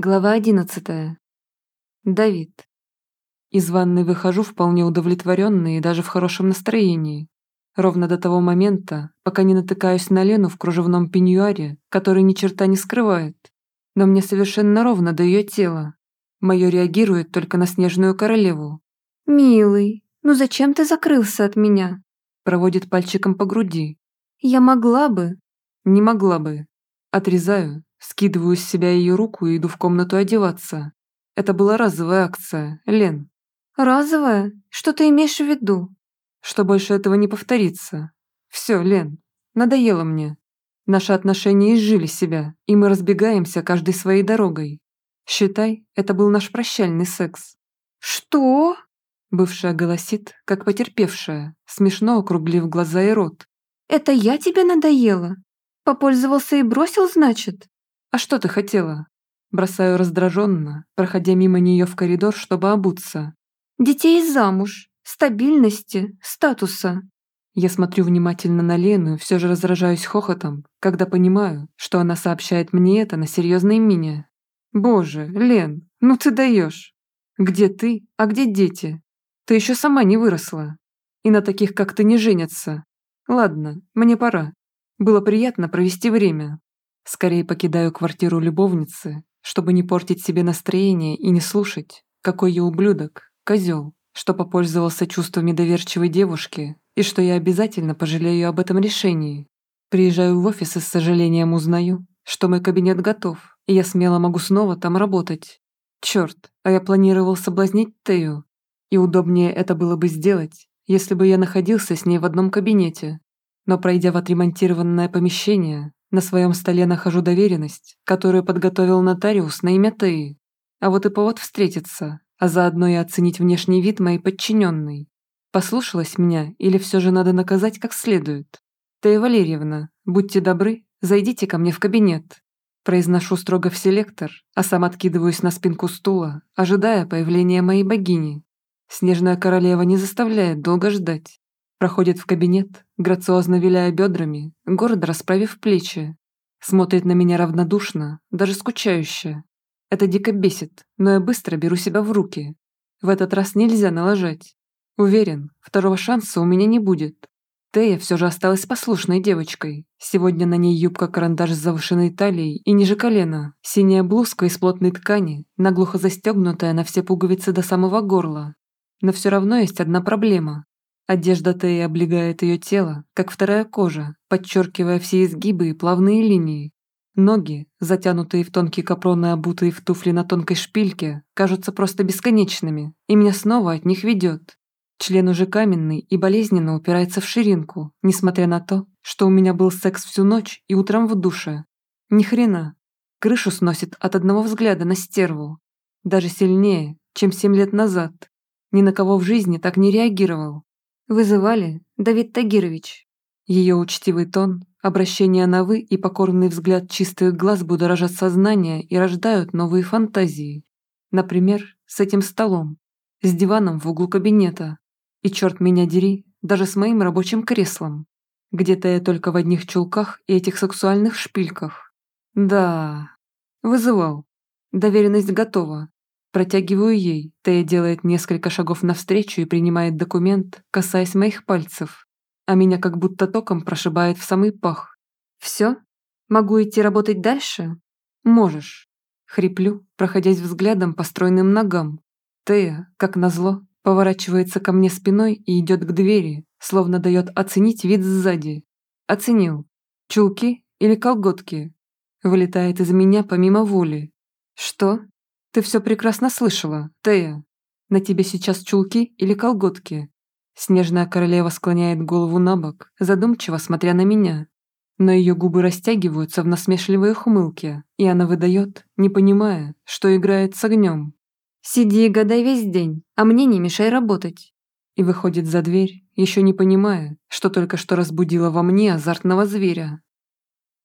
Глава одиннадцатая. Давид. Из ванной выхожу вполне удовлетворенный и даже в хорошем настроении. Ровно до того момента, пока не натыкаюсь на Лену в кружевном пеньюаре, который ни черта не скрывает. Но мне совершенно ровно до ее тела. Мое реагирует только на снежную королеву. «Милый, ну зачем ты закрылся от меня?» Проводит пальчиком по груди. «Я могла бы». «Не могла бы». Отрезаю, Скидываю с себя ее руку и иду в комнату одеваться. Это была разовая акция, Лен. Разовая? Что ты имеешь в виду? Что больше этого не повторится. Все, Лен, надоело мне. Наши отношения изжили себя, и мы разбегаемся каждой своей дорогой. Считай, это был наш прощальный секс. Что? Бывшая голосит, как потерпевшая, смешно округлив глаза и рот. Это я тебе надоела? Попользовался и бросил, значит? «А что ты хотела?» Бросаю раздраженно, проходя мимо нее в коридор, чтобы обуться. «Детей замуж, стабильности, статуса». Я смотрю внимательно на Лену и все же раздражаюсь хохотом, когда понимаю, что она сообщает мне это на серьезной мине. «Боже, Лен, ну ты даешь! Где ты, а где дети? Ты еще сама не выросла. И на таких, как ты, не женятся. Ладно, мне пора. Было приятно провести время, Скорее покидаю квартиру любовницы, чтобы не портить себе настроение и не слушать, какой я ублюдок, козел, что попользовался чувствами доверчивой девушки и что я обязательно пожалею об этом решении. Приезжаю в офис и с сожалением узнаю, что мой кабинет готов, и я смело могу снова там работать. Черт, а я планировал соблазнить Тею. И удобнее это было бы сделать, если бы я находился с ней в одном кабинете. Но пройдя в отремонтированное помещение, на своем столе нахожу доверенность, которую подготовил нотариус на имя Теи. А вот и повод встретиться, а заодно и оценить внешний вид моей подчиненной. Послушалась меня или все же надо наказать как следует? Тея Валерьевна, будьте добры, зайдите ко мне в кабинет. Произношу строго в селектор, а сам откидываюсь на спинку стула, ожидая появления моей богини. Снежная королева не заставляет долго ждать. Проходит в кабинет, грациозно виляя бедрами, гордо расправив плечи. Смотрит на меня равнодушно, даже скучающе. Это дико бесит, но я быстро беру себя в руки. В этот раз нельзя налажать. Уверен, второго шанса у меня не будет. Тея все же осталась послушной девочкой. Сегодня на ней юбка-карандаш с завышенной талией и ниже колена, синяя блузка из плотной ткани, наглухо застегнутая на все пуговицы до самого горла. Но все равно есть одна проблема. Одежда Теи облегает ее тело, как вторая кожа, подчеркивая все изгибы и плавные линии. Ноги, затянутые в тонкий капрон и обутые в туфли на тонкой шпильке, кажутся просто бесконечными, и меня снова от них ведет. Член уже каменный и болезненно упирается в ширинку, несмотря на то, что у меня был секс всю ночь и утром в душе. Ни хрена. Крышу сносит от одного взгляда на стерву. Даже сильнее, чем семь лет назад. Ни на кого в жизни так не реагировал. Вызывали Давид Тагирович. Ее учтивый тон, обращение на «вы» и покорный взгляд чистых глаз будоражат сознание и рождают новые фантазии. Например, с этим столом, с диваном в углу кабинета. И черт меня дери, даже с моим рабочим креслом. Где-то я только в одних чулках и этих сексуальных шпильках. Да, вызывал. Доверенность готова. Протягиваю ей, Тея делает несколько шагов навстречу и принимает документ, касаясь моих пальцев, а меня как будто током прошибает в самый пах. «Все? Могу идти работать дальше?» «Можешь». Хриплю, проходясь взглядом по стройным ногам. Тея, как назло, поворачивается ко мне спиной и идет к двери, словно дает оценить вид сзади. Оценил. Чулки или колготки? Вылетает из меня помимо воли. Что? Ты все прекрасно слышала, Тея. На тебе сейчас чулки или колготки?» Снежная королева склоняет голову на бок, задумчиво смотря на меня. Но ее губы растягиваются в насмешливой ухмылке, и она выдает, не понимая, что играет с огнем. «Сиди и гадай весь день, а мне не мешай работать». И выходит за дверь, еще не понимая, что только что разбудила во мне азартного зверя.